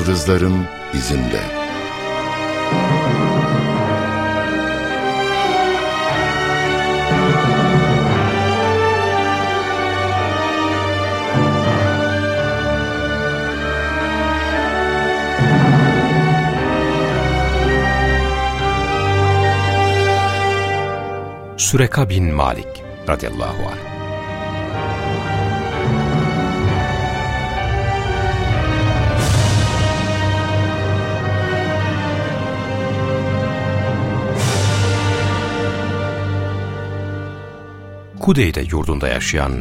Yıldızların izinde. Süreka bin Malik radıyallahu anh Kudey'de yurdunda yaşayan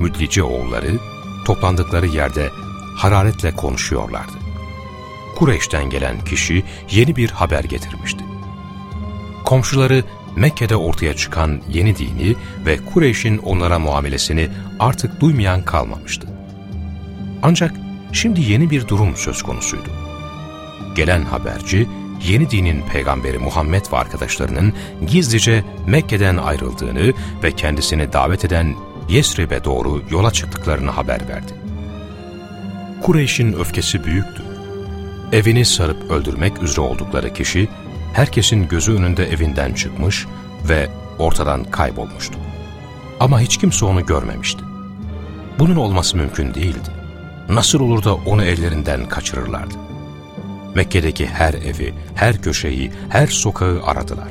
Müdlici oğulları toplandıkları yerde hararetle konuşuyorlardı. Kureyş'ten gelen kişi yeni bir haber getirmişti. Komşuları Mekke'de ortaya çıkan yeni dini ve Kureyş'in onlara muamelesini artık duymayan kalmamıştı. Ancak şimdi yeni bir durum söz konusuydu. Gelen haberci, yeni dinin peygamberi Muhammed ve arkadaşlarının gizlice Mekke'den ayrıldığını ve kendisini davet eden Yesrib'e doğru yola çıktıklarını haber verdi. Kureyş'in öfkesi büyüktü. Evini sarıp öldürmek üzere oldukları kişi, herkesin gözü önünde evinden çıkmış ve ortadan kaybolmuştu. Ama hiç kimse onu görmemişti. Bunun olması mümkün değildi. Nasıl olur da onu ellerinden kaçırırlardı? Mekke'deki her evi, her köşeyi, her sokağı aradılar.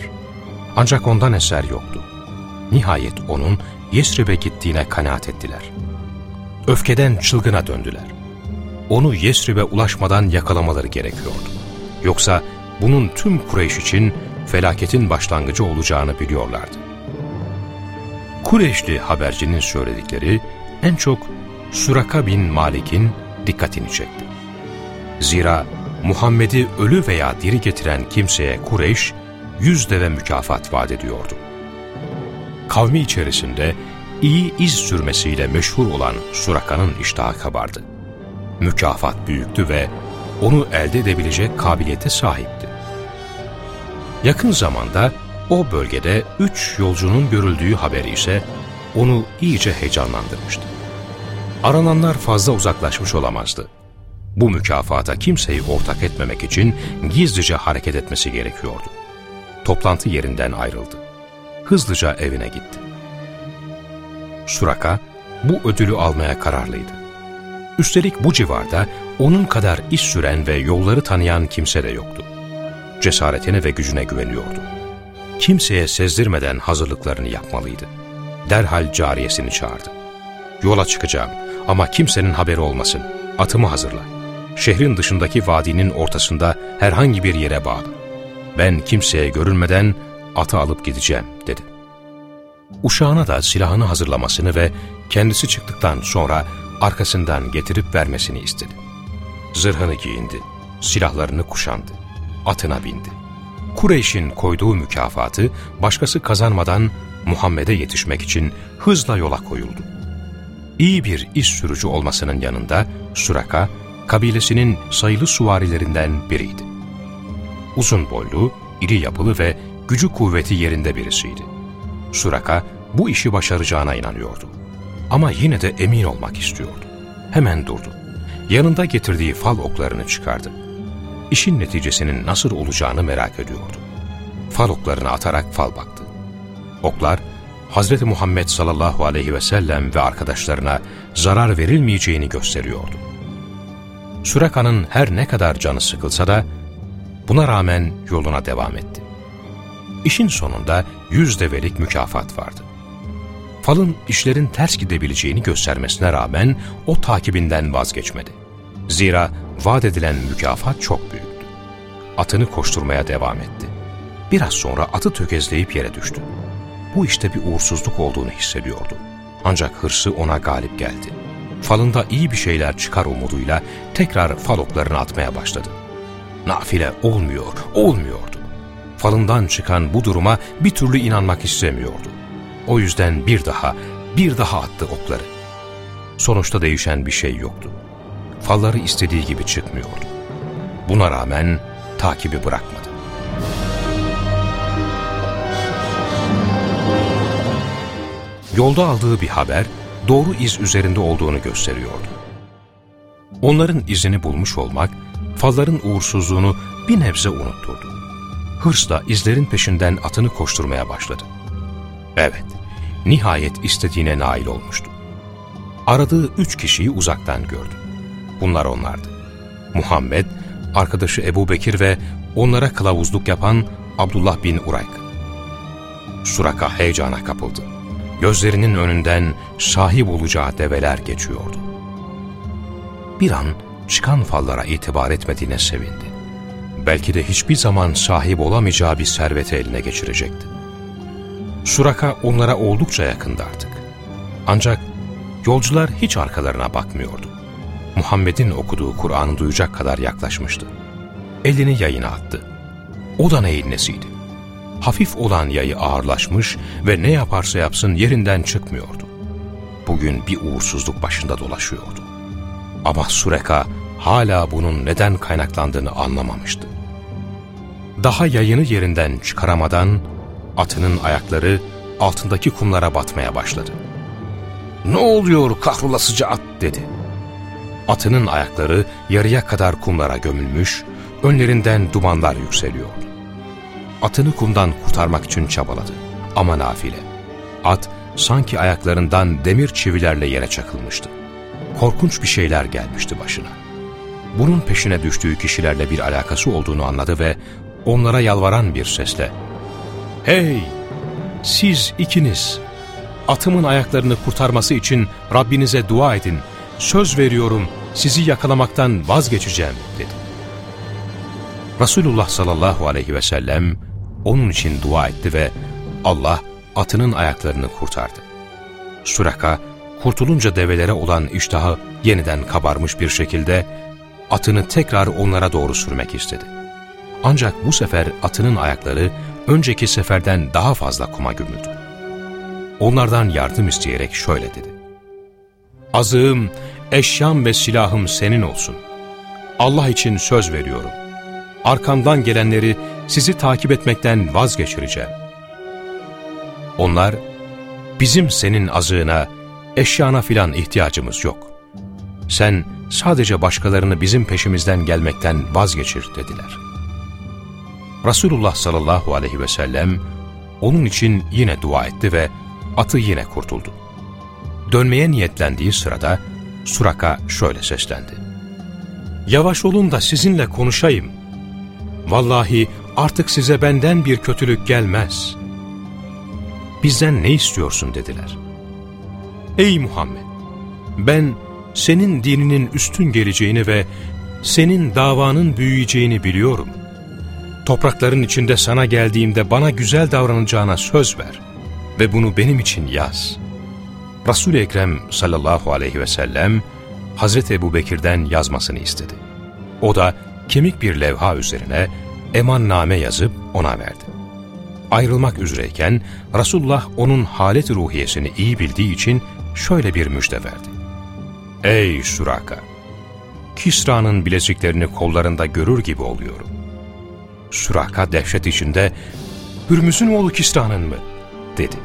Ancak ondan eser yoktu. Nihayet onun Yesrib'e gittiğine kanaat ettiler. Öfkeden çılgına döndüler. Onu Yesrib'e ulaşmadan yakalamaları gerekiyordu. Yoksa bunun tüm Kureyş için felaketin başlangıcı olacağını biliyorlardı. Kureyşli habercinin söyledikleri en çok Suraka bin Malik'in dikkatini çekti. Zira Muhammed'i ölü veya diri getiren kimseye Kureyş, yüz deve mükafat vaat ediyordu. Kavmi içerisinde iyi iz sürmesiyle meşhur olan Suraka'nın iştahı kabardı. Mükafat büyüktü ve onu elde edebilecek kabiliyete sahipti. Yakın zamanda o bölgede üç yolcunun görüldüğü haberi ise onu iyice heyecanlandırmıştı. Arananlar fazla uzaklaşmış olamazdı. Bu mükafata kimseyi ortak etmemek için gizlice hareket etmesi gerekiyordu. Toplantı yerinden ayrıldı. Hızlıca evine gitti. Suraka bu ödülü almaya kararlıydı. Üstelik bu civarda onun kadar iş süren ve yolları tanıyan kimse de yoktu. Cesaretine ve gücüne güveniyordu. Kimseye sezdirmeden hazırlıklarını yapmalıydı. Derhal cariyesini çağırdı. Yola çıkacağım ama kimsenin haberi olmasın. Atımı hazırla. Şehrin dışındaki vadinin ortasında herhangi bir yere bağlı. Ben kimseye görünmeden atı alıp gideceğim dedi. Uşağına da silahını hazırlamasını ve kendisi çıktıktan sonra arkasından getirip vermesini istedi. Zırhını giyindi, silahlarını kuşandı, atına bindi. Kureyş'in koyduğu mükafatı başkası kazanmadan Muhammed'e yetişmek için hızla yola koyuldu. İyi bir iş sürücü olmasının yanında Suraka, kabilesinin sayılı suvarilerinden biriydi. Uzun boylu, iri yapılı ve gücü kuvveti yerinde birisiydi. Suraka bu işi başaracağına inanıyordu. Ama yine de emin olmak istiyordu. Hemen durdu. Yanında getirdiği fal oklarını çıkardı. İşin neticesinin nasıl olacağını merak ediyordu. Fal oklarını atarak fal baktı. Oklar, Hz. Muhammed sallallahu aleyhi ve sellem ve arkadaşlarına zarar verilmeyeceğini gösteriyordu. Süreka'nın her ne kadar canı sıkılsa da buna rağmen yoluna devam etti. İşin sonunda yüz develik mükafat vardı. Falın işlerin ters gidebileceğini göstermesine rağmen o takibinden vazgeçmedi. Zira vaat edilen mükafat çok büyüktü. Atını koşturmaya devam etti. Biraz sonra atı tökezleyip yere düştü. Bu işte bir uğursuzluk olduğunu hissediyordu. Ancak hırsı ona galip geldi. Falında iyi bir şeyler çıkar umuduyla tekrar fal oklarını atmaya başladı. Nafile olmuyor, olmuyordu. Falından çıkan bu duruma bir türlü inanmak istemiyordu. O yüzden bir daha, bir daha attı okları. Sonuçta değişen bir şey yoktu. Falları istediği gibi çıkmıyordu. Buna rağmen takibi bırakmadı. Yolda aldığı bir haber doğru iz üzerinde olduğunu gösteriyordu. Onların izini bulmuş olmak, falların uğursuzluğunu bir nebze unutturdu. Hırsla izlerin peşinden atını koşturmaya başladı. Evet, nihayet istediğine nail olmuştu. Aradığı üç kişiyi uzaktan gördü. Bunlar onlardı. Muhammed, arkadaşı Ebu Bekir ve onlara kılavuzluk yapan Abdullah bin Urayk. Suraka heyecana kapıldı. Gözlerinin önünden sahip olacağı develer geçiyordu. Bir an çıkan fallara itibar etmediğine sevindi. Belki de hiçbir zaman sahip olamayacağı bir serveti eline geçirecekti. Suraka onlara oldukça yakındı artık. Ancak yolcular hiç arkalarına bakmıyordu. Muhammed'in okuduğu Kur'an'ı duyacak kadar yaklaşmıştı. Elini yayına attı. O da neyin nesiydi? Hafif olan yayı ağırlaşmış ve ne yaparsa yapsın yerinden çıkmıyordu. Bugün bir uğursuzluk başında dolaşıyordu. Ama Sureka hala bunun neden kaynaklandığını anlamamıştı. Daha yayını yerinden çıkaramadan atının ayakları altındaki kumlara batmaya başladı. ''Ne oluyor kahrolasıca at?'' dedi. Atının ayakları yarıya kadar kumlara gömülmüş, önlerinden dumanlar yükseliyordu. Atını kumdan kurtarmak için çabaladı ama nafile. At sanki ayaklarından demir çivilerle yere çakılmıştı. Korkunç bir şeyler gelmişti başına. Bunun peşine düştüğü kişilerle bir alakası olduğunu anladı ve onlara yalvaran bir sesle ''Hey! Siz ikiniz! Atımın ayaklarını kurtarması için Rabbinize dua edin. Söz veriyorum sizi yakalamaktan vazgeçeceğim.'' dedi. Resulullah sallallahu aleyhi ve sellem onun için dua etti ve Allah atının ayaklarını kurtardı. Suraka kurtulunca develere olan iştahı yeniden kabarmış bir şekilde atını tekrar onlara doğru sürmek istedi. Ancak bu sefer atının ayakları önceki seferden daha fazla kuma gömüldü. Onlardan yardım isteyerek şöyle dedi. Azığım, eşyam ve silahım senin olsun. Allah için söz veriyorum. Arkamdan gelenleri sizi takip etmekten vazgeçireceğim. Onlar, bizim senin azığına, eşyana filan ihtiyacımız yok. Sen sadece başkalarını bizim peşimizden gelmekten vazgeçir dediler. Resulullah sallallahu aleyhi ve sellem onun için yine dua etti ve atı yine kurtuldu. Dönmeye niyetlendiği sırada Suraka şöyle seslendi. Yavaş olun da sizinle konuşayım. Vallahi artık size benden bir kötülük gelmez. Bizden ne istiyorsun dediler. Ey Muhammed! Ben senin dininin üstün geleceğini ve senin davanın büyüyeceğini biliyorum. Toprakların içinde sana geldiğimde bana güzel davranacağına söz ver ve bunu benim için yaz. Resul-i Ekrem sallallahu aleyhi ve sellem Hazreti Ebu Bekir'den yazmasını istedi. O da kemik bir levha üzerine emanname yazıp ona verdi. Ayrılmak üzereyken Resulullah onun halet ruhiyesini iyi bildiği için şöyle bir müjde verdi. Ey Suraka! Kisra'nın bileziklerini kollarında görür gibi oluyorum. Suraka dehşet içinde, Hürmüz'ün oğlu Kisra'nın mı? dedi.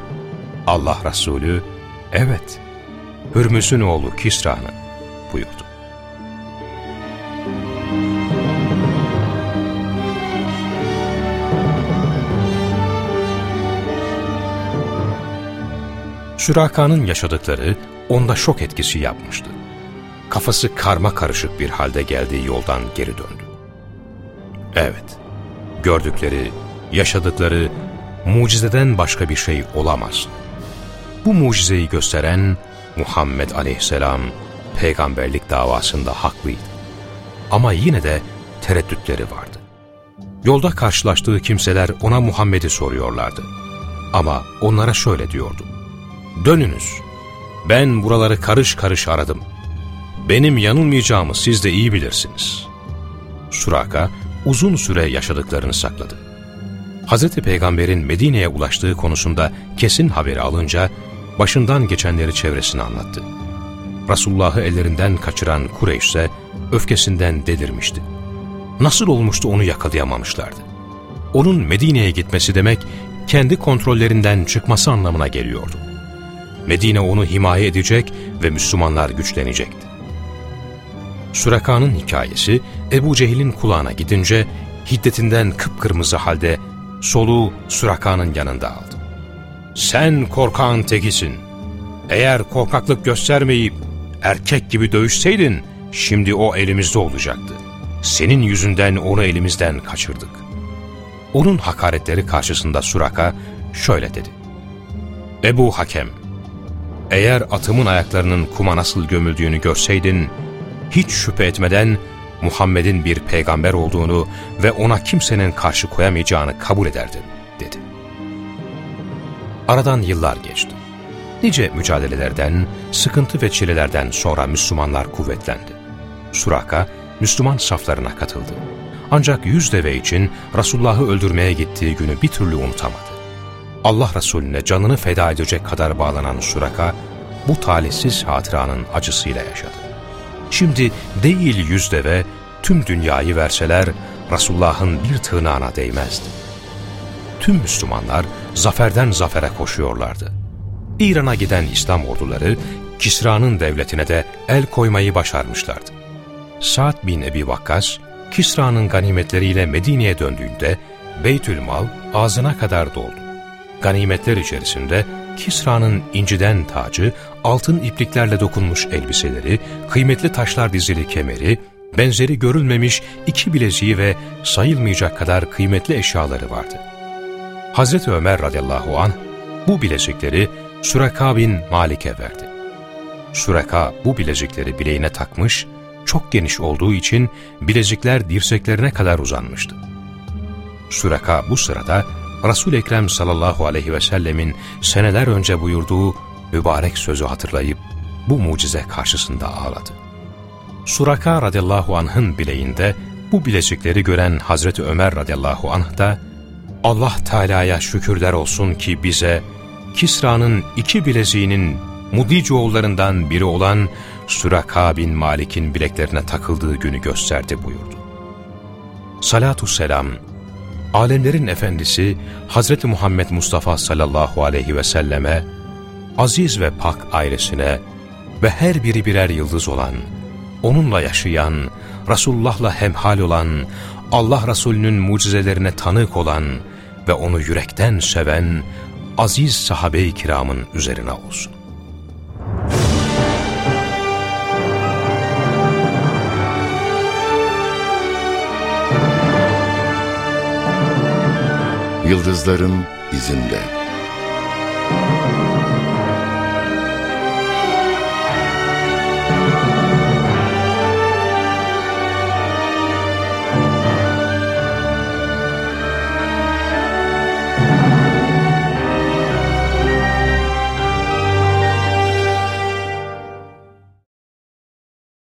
Allah Resulü, evet, Hürmüz'ün oğlu Kisra'nın buyurdu. Süraka'nın yaşadıkları onda şok etkisi yapmıştı. Kafası karma karışık bir halde geldiği yoldan geri döndü. Evet, gördükleri, yaşadıkları mucizeden başka bir şey olamaz. Bu mucizeyi gösteren Muhammed aleyhisselam peygamberlik davasında haklıydı. Ama yine de tereddütleri vardı. Yolda karşılaştığı kimseler ona Muhammed'i soruyorlardı. Ama onlara şöyle diyordu. Dönünüz, ben buraları karış karış aradım. Benim yanılmayacağımı siz de iyi bilirsiniz. Suraka uzun süre yaşadıklarını sakladı. Hz. Peygamber'in Medine'ye ulaştığı konusunda kesin haberi alınca başından geçenleri çevresine anlattı. Resulullah'ı ellerinden kaçıran Kureyş ise öfkesinden delirmişti. Nasıl olmuştu onu yakalayamamışlardı. Onun Medine'ye gitmesi demek kendi kontrollerinden çıkması anlamına geliyordu. Medine onu himaye edecek ve Müslümanlar güçlenecekti. Süreka'nın hikayesi Ebu Cehil'in kulağına gidince hiddetinden kıpkırmızı halde soluğu Süraka'nın yanında aldı. ''Sen korkağın tekisin. Eğer korkaklık göstermeyip erkek gibi dövüşseydin şimdi o elimizde olacaktı. Senin yüzünden onu elimizden kaçırdık. Onun hakaretleri karşısında Suraka şöyle dedi. Ebu Hakem, eğer atımın ayaklarının kuma nasıl gömüldüğünü görseydin, hiç şüphe etmeden Muhammed'in bir peygamber olduğunu ve ona kimsenin karşı koyamayacağını kabul ederdin, dedi. Aradan yıllar geçti. Nice mücadelelerden, sıkıntı ve çilelerden sonra Müslümanlar kuvvetlendi. Suraka, Müslüman saflarına katıldı. Ancak yüz deve için Resulullah'ı öldürmeye gittiği günü bir türlü unutamadı. Allah Resulüne canını feda edecek kadar bağlanan Suraka, bu talihsiz hatıranın acısıyla yaşadı. Şimdi değil yüz deve, tüm dünyayı verseler Resulullah'ın bir tırnağına değmezdi. Tüm Müslümanlar zaferden zafere koşuyorlardı. İran'a giden İslam orduları Kisra'nın devletine de el koymayı başarmışlardı. Sa'd bin Ebi Vakkas, Kisra'nın ganimetleriyle Medine'ye döndüğünde Beytül Mal ağzına kadar doldu. Ganimetler içerisinde Kisra'nın inciden tacı, altın ipliklerle dokunmuş elbiseleri, kıymetli taşlar dizili kemeri, benzeri görülmemiş iki bileziği ve sayılmayacak kadar kıymetli eşyaları vardı. Hazreti Ömer radıyallahu an bu bilezikleri Suraka bin Malik'e verdi. Suraka bu bilezikleri bileğine takmış, çok geniş olduğu için bilezikler dirseklerine kadar uzanmıştı. Suraka bu sırada Resul-i Ekrem sallallahu aleyhi ve sellemin seneler önce buyurduğu mübarek sözü hatırlayıp bu mucize karşısında ağladı. Suraka radıyallahu anh'ın bileğinde bu bilezikleri gören Hazreti Ömer radıyallahu anh da Allah Teala'ya şükürler olsun ki bize Kisra'nın iki bileziğinin Mudicoğullarından biri olan Suraka bin Malik'in bileklerine takıldığı günü gösterdi buyurdu. Salatü selam, alemlerin efendisi Hazreti Muhammed Mustafa sallallahu aleyhi ve selleme, aziz ve pak ailesine ve her biri birer yıldız olan, onunla yaşayan, Resulullah'la hemhal olan, Allah Resulü'nün mucizelerine tanık olan ve onu yürekten seven aziz sahabe-i kiramın üzerine olsun. Yıldızların izinde.